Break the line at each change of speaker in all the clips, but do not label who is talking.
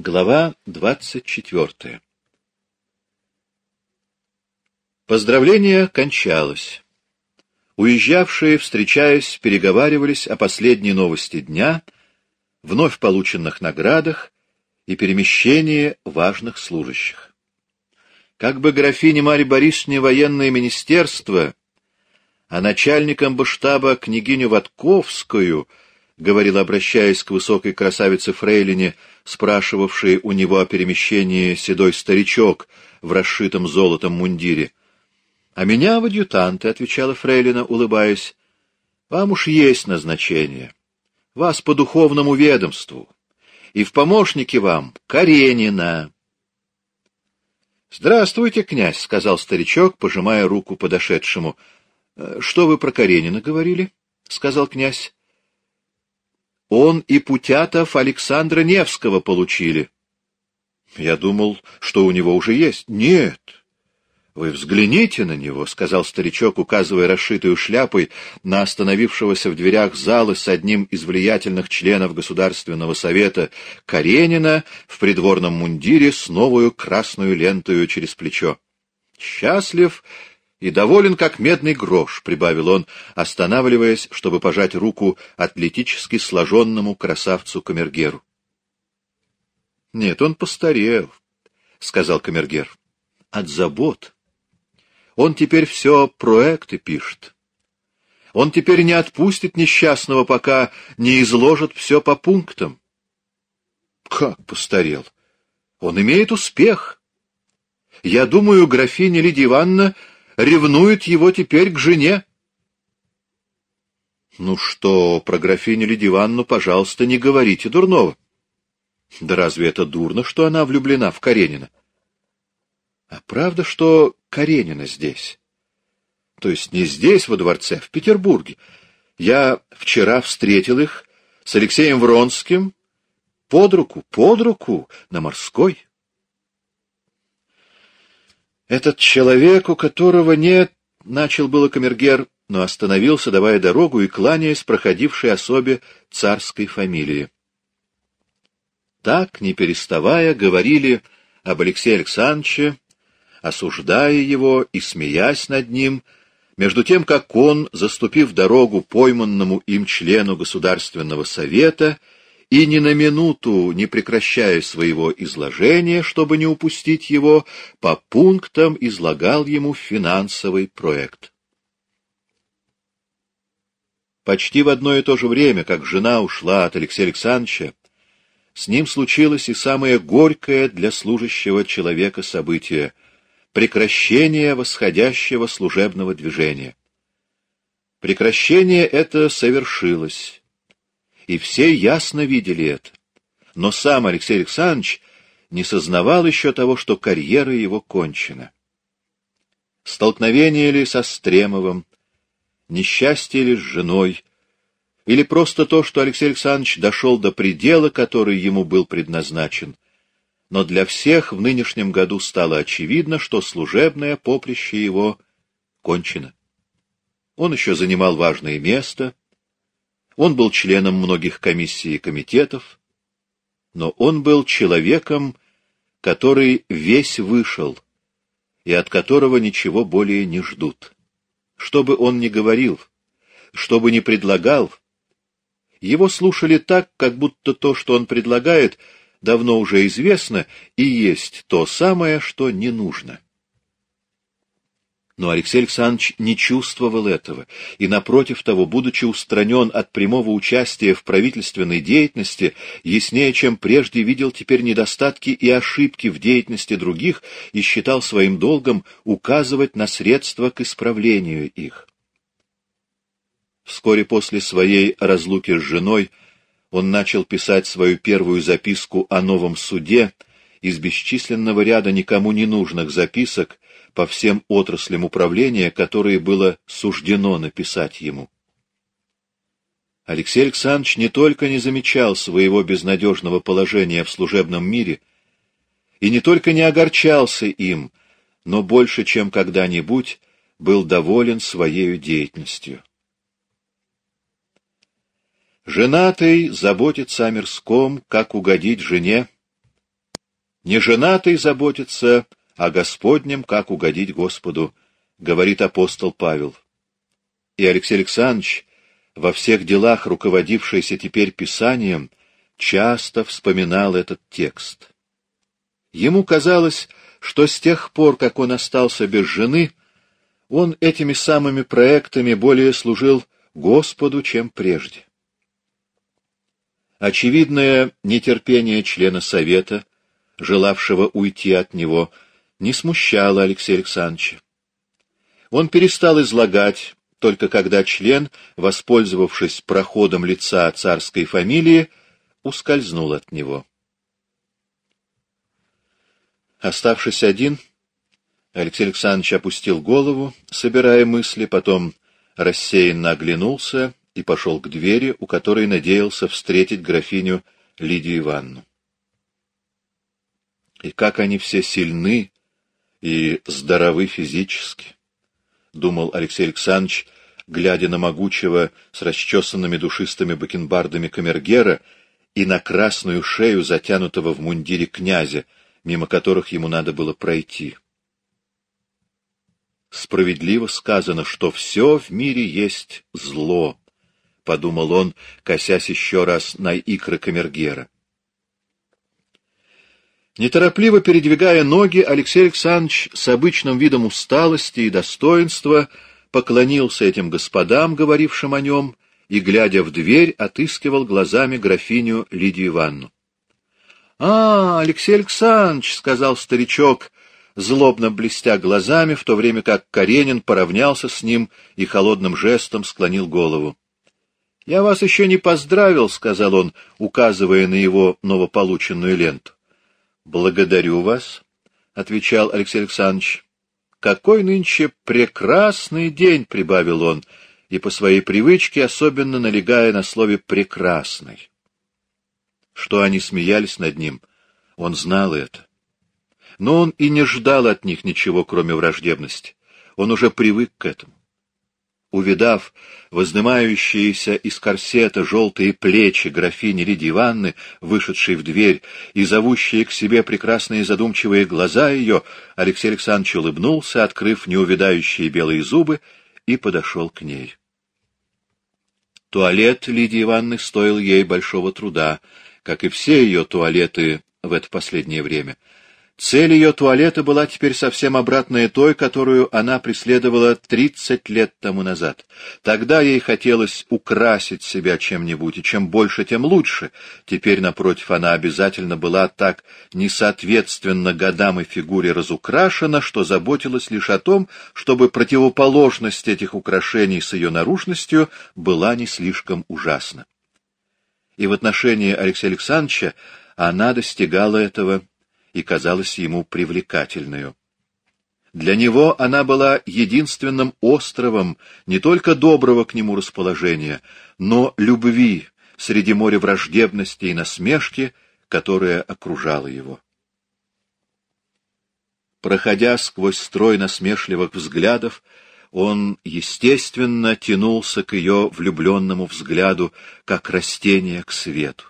Глава двадцать четвертая Поздравление кончалось. Уезжавшие, встречаясь, переговаривались о последней новости дня, вновь полученных наградах и перемещении важных служащих. Как бы графине Марье Борисовне военное министерство, а начальником бы штаба княгиню Ватковскую — говорил, обращаясь к высокой красавице Фрейлине, спрашивавшей у него о перемещении седой старичок в расшитом золотом мундире. — А меня в адъютанты, — отвечала Фрейлина, улыбаясь. — Вам уж есть назначение. Вас по духовному ведомству. И в помощники вам Каренина. — Здравствуйте, князь, — сказал старичок, пожимая руку подошедшему. — Что вы про Каренина говорили? — сказал князь. Он и Путятов Александра Невского получили. Я думал, что у него уже есть. Нет. Вы взгляните на него, — сказал старичок, указывая расшитую шляпой на остановившегося в дверях зала с одним из влиятельных членов Государственного совета Каренина в придворном мундире с новую красную лентою через плечо. Счастлив и доволен, как медный грош, — прибавил он, останавливаясь, чтобы пожать руку атлетически сложенному красавцу Камергеру. — Нет, он постарел, — сказал Камергер. — От забот. Он теперь все проекты пишет. Он теперь не отпустит несчастного, пока не изложит все по пунктам. — Как постарел? Он имеет успех. Я думаю, графиня Лидия Ивановна ревнует его теперь к жене. Ну что, про графиню Лидию Ивановну, пожалуйста, не говорите дурного. Да разве это дурно, что она влюблена в Каренина? А правда, что Каренина здесь? То есть не здесь, во дворце, в Петербурге. Я вчера встретил их с Алексеем Вронским под руку, под руку, на морской. Этот человек, у которого нет, — начал было камергер, но остановился, давая дорогу и кланяясь проходившей особе царской фамилии. Так, не переставая, говорили об Алексее Александровиче, осуждая его и смеясь над ним, между тем, как он, заступив дорогу пойманному им члену Государственного Совета, и ни на минуту, не прекращая своего изложения, чтобы не упустить его, по пунктам излагал ему финансовый проект. Почти в одно и то же время, как жена ушла от Алексея Александровича, с ним случилось и самое горькое для служащего человека событие — прекращение восходящего служебного движения. Прекращение это совершилось и все ясно видели это. Но сам Алексей Александрович не сознавал еще того, что карьера его кончена. Столкновение ли со Стремовым, несчастье ли с женой, или просто то, что Алексей Александрович дошел до предела, который ему был предназначен. Но для всех в нынешнем году стало очевидно, что служебное поприще его кончено. Он еще занимал важное место, он был членом многих комиссий и комитетов, но он был человеком, который весь вышел, и от которого ничего более не ждут. Что бы он ни говорил, что бы ни предлагал, его слушали так, как будто то, что он предлагает, давно уже известно и есть то самое, что не нужно. Но Алексей Александрович не чувствовал этого, и, напротив того, будучи устранен от прямого участия в правительственной деятельности, яснее, чем прежде видел теперь недостатки и ошибки в деятельности других и считал своим долгом указывать на средства к исправлению их. Вскоре после своей разлуки с женой он начал писать свою первую записку о новом суде из бесчисленного ряда никому не нужных записок, по всем отраслям управления, которые было суждено написать ему. Алексей Александрович не только не замечал своего безнадежного положения в служебном мире, и не только не огорчался им, но больше, чем когда-нибудь, был доволен своей деятельностью. Женатый заботится о мирском, как угодить жене, Неженатый заботится о Господнем, как угодить Господу, говорит апостол Павел. И Алексей Александрович, во всех делах, руководившийся теперь Писанием, часто вспоминал этот текст. Ему казалось, что с тех пор, как он остался без жены, он этими самыми проектами более служил Господу, чем прежде. Очевидное нетерпение члена Совета, желавшего уйти от него, не смущало Алексея Александровича. Он перестал излагать, только когда член, воспользовавшись проходом лица царской фамилии, ускользнул от него. Оставшись один, Алексей Александрович опустил голову, собирая мысли, потом рассеянно оглянулся и пошел к двери, у которой надеялся встретить графиню Лидию Ивановну. И как они все сильны и здоровы физически, — думал Алексей Александрович, глядя на могучего с расчесанными душистыми бакенбардами камергера и на красную шею, затянутого в мундире князя, мимо которых ему надо было пройти. Справедливо сказано, что все в мире есть зло, — подумал он, косясь еще раз на икры камергера. Неторопливо передвигая ноги, Алексей Александрович с обычным видом усталости и достоинства поклонился этим господам, говорившим о нем, и, глядя в дверь, отыскивал глазами графиню Лидию Ивановну. — А, Алексей Александрович, — сказал старичок, злобно блестя глазами, в то время как Каренин поравнялся с ним и холодным жестом склонил голову. — Я вас еще не поздравил, — сказал он, указывая на его новополученную ленту. — Благодарю вас, — отвечал Алексей Александрович. — Какой нынче прекрасный день, — прибавил он, и по своей привычке особенно налегая на слове «прекрасный». Что они смеялись над ним, он знал это. Но он и не ждал от них ничего, кроме враждебности. Он уже привык к этому. Увидав воздымающиеся из корсета желтые плечи графини Лидии Ивановны, вышедшей в дверь, и зовущие к себе прекрасные задумчивые глаза ее, Алексей Александрович улыбнулся, открыв неувидающие белые зубы, и подошел к ней. Туалет Лидии Ивановны стоил ей большого труда, как и все ее туалеты в это последнее время. Цель ее туалета была теперь совсем обратная той, которую она преследовала тридцать лет тому назад. Тогда ей хотелось украсить себя чем-нибудь, и чем больше, тем лучше. Теперь, напротив, она обязательно была так несоответственно годам и фигуре разукрашена, что заботилась лишь о том, чтобы противоположность этих украшений с ее наружностью была не слишком ужасна. И в отношении Алексея Александровича она достигала этого и казалась ему привлекательной. Для него она была единственным островом не только доброго к нему расположения, но любви среди моря враждебности и насмешки, которая окружала его. Проходя сквозь строй насмешливых взглядов, он, естественно, тянулся к ее влюбленному взгляду, как растение к свету.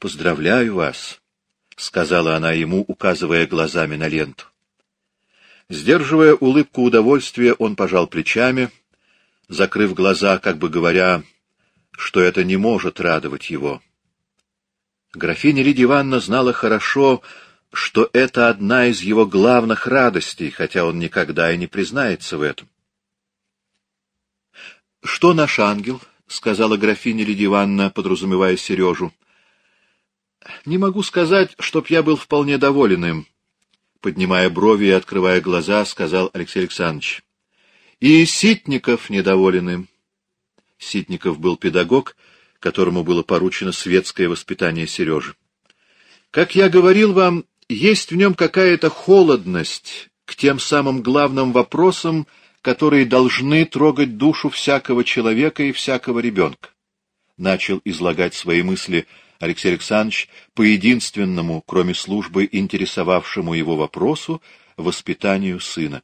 «Поздравляю вас», — сказала она ему, указывая глазами на ленту. Сдерживая улыбку удовольствия, он пожал плечами, закрыв глаза, как бы говоря, что это не может радовать его. Графиня Лидия Ивановна знала хорошо, что это одна из его главных радостей, хотя он никогда и не признается в этом. — Что наш ангел? — сказала графиня Лидия Ивановна, подразумевая Сережу. Не могу сказать, чтоб я был вполне доволен им. Поднимая брови и открывая глаза, сказал Алексей Александрович. И Ситников недоволен им. Ситников был педагог, которому было поручено светское воспитание Сережи. Как я говорил вам, есть в нем какая-то холодность к тем самым главным вопросам, которые должны трогать душу всякого человека и всякого ребенка. Начал излагать свои мысли Алексей Александрович по единственному, кроме службы, интересовавшему его вопросу, воспитанию сына.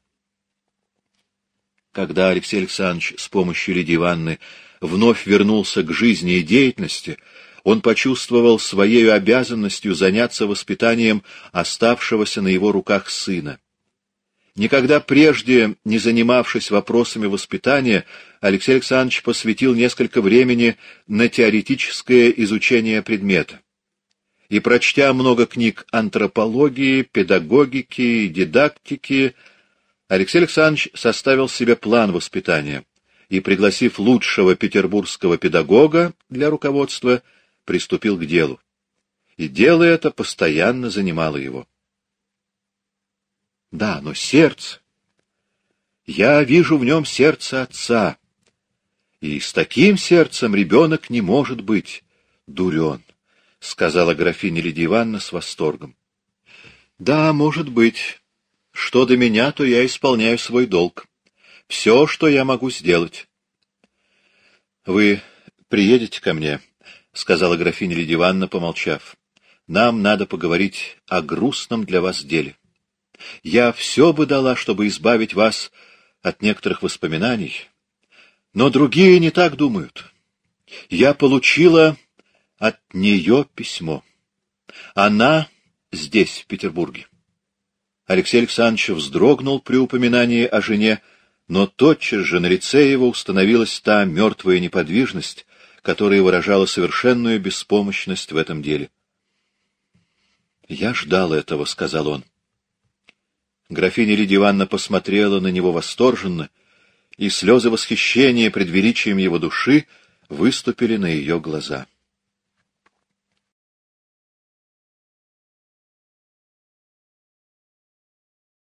Когда Алексей Александрович с помощью Лидии Ивановны вновь вернулся к жизни и деятельности, он почувствовал своей обязанностью заняться воспитанием оставшегося на его руках сына. Никогда прежде не занимавшись вопросами воспитания, Алексей Александрович посвятил несколько времени на теоретическое изучение предмета. И, прочтя много книг антропологии, педагогики дидактики, Алексей Александрович составил себе план воспитания и, пригласив лучшего петербургского педагога для руководства, приступил к делу. И дело это постоянно занимало его. Да, но сердце... Я вижу в нем сердце отца, и с таким сердцем ребенок не может быть дурен, — сказала графиня Лидия Ивановна с восторгом. — Да, может быть. Что до меня, то я исполняю свой долг. Все, что я могу сделать. — Вы приедете ко мне, — сказала графиня Лидия Ивановна, помолчав. — Нам надо поговорить о грустном для вас деле. Я все бы дала, чтобы избавить вас от некоторых воспоминаний, но другие не так думают. Я получила от нее письмо. Она здесь, в Петербурге. Алексей Александрович вздрогнул при упоминании о жене, но тотчас же на лице его установилась та мертвая неподвижность, которая выражала совершенную беспомощность в этом деле. «Я ждал этого», — сказал он. Графиня Лидия Ивановна посмотрела на него восторженно, и слезы восхищения пред величием его души выступили на ее глаза.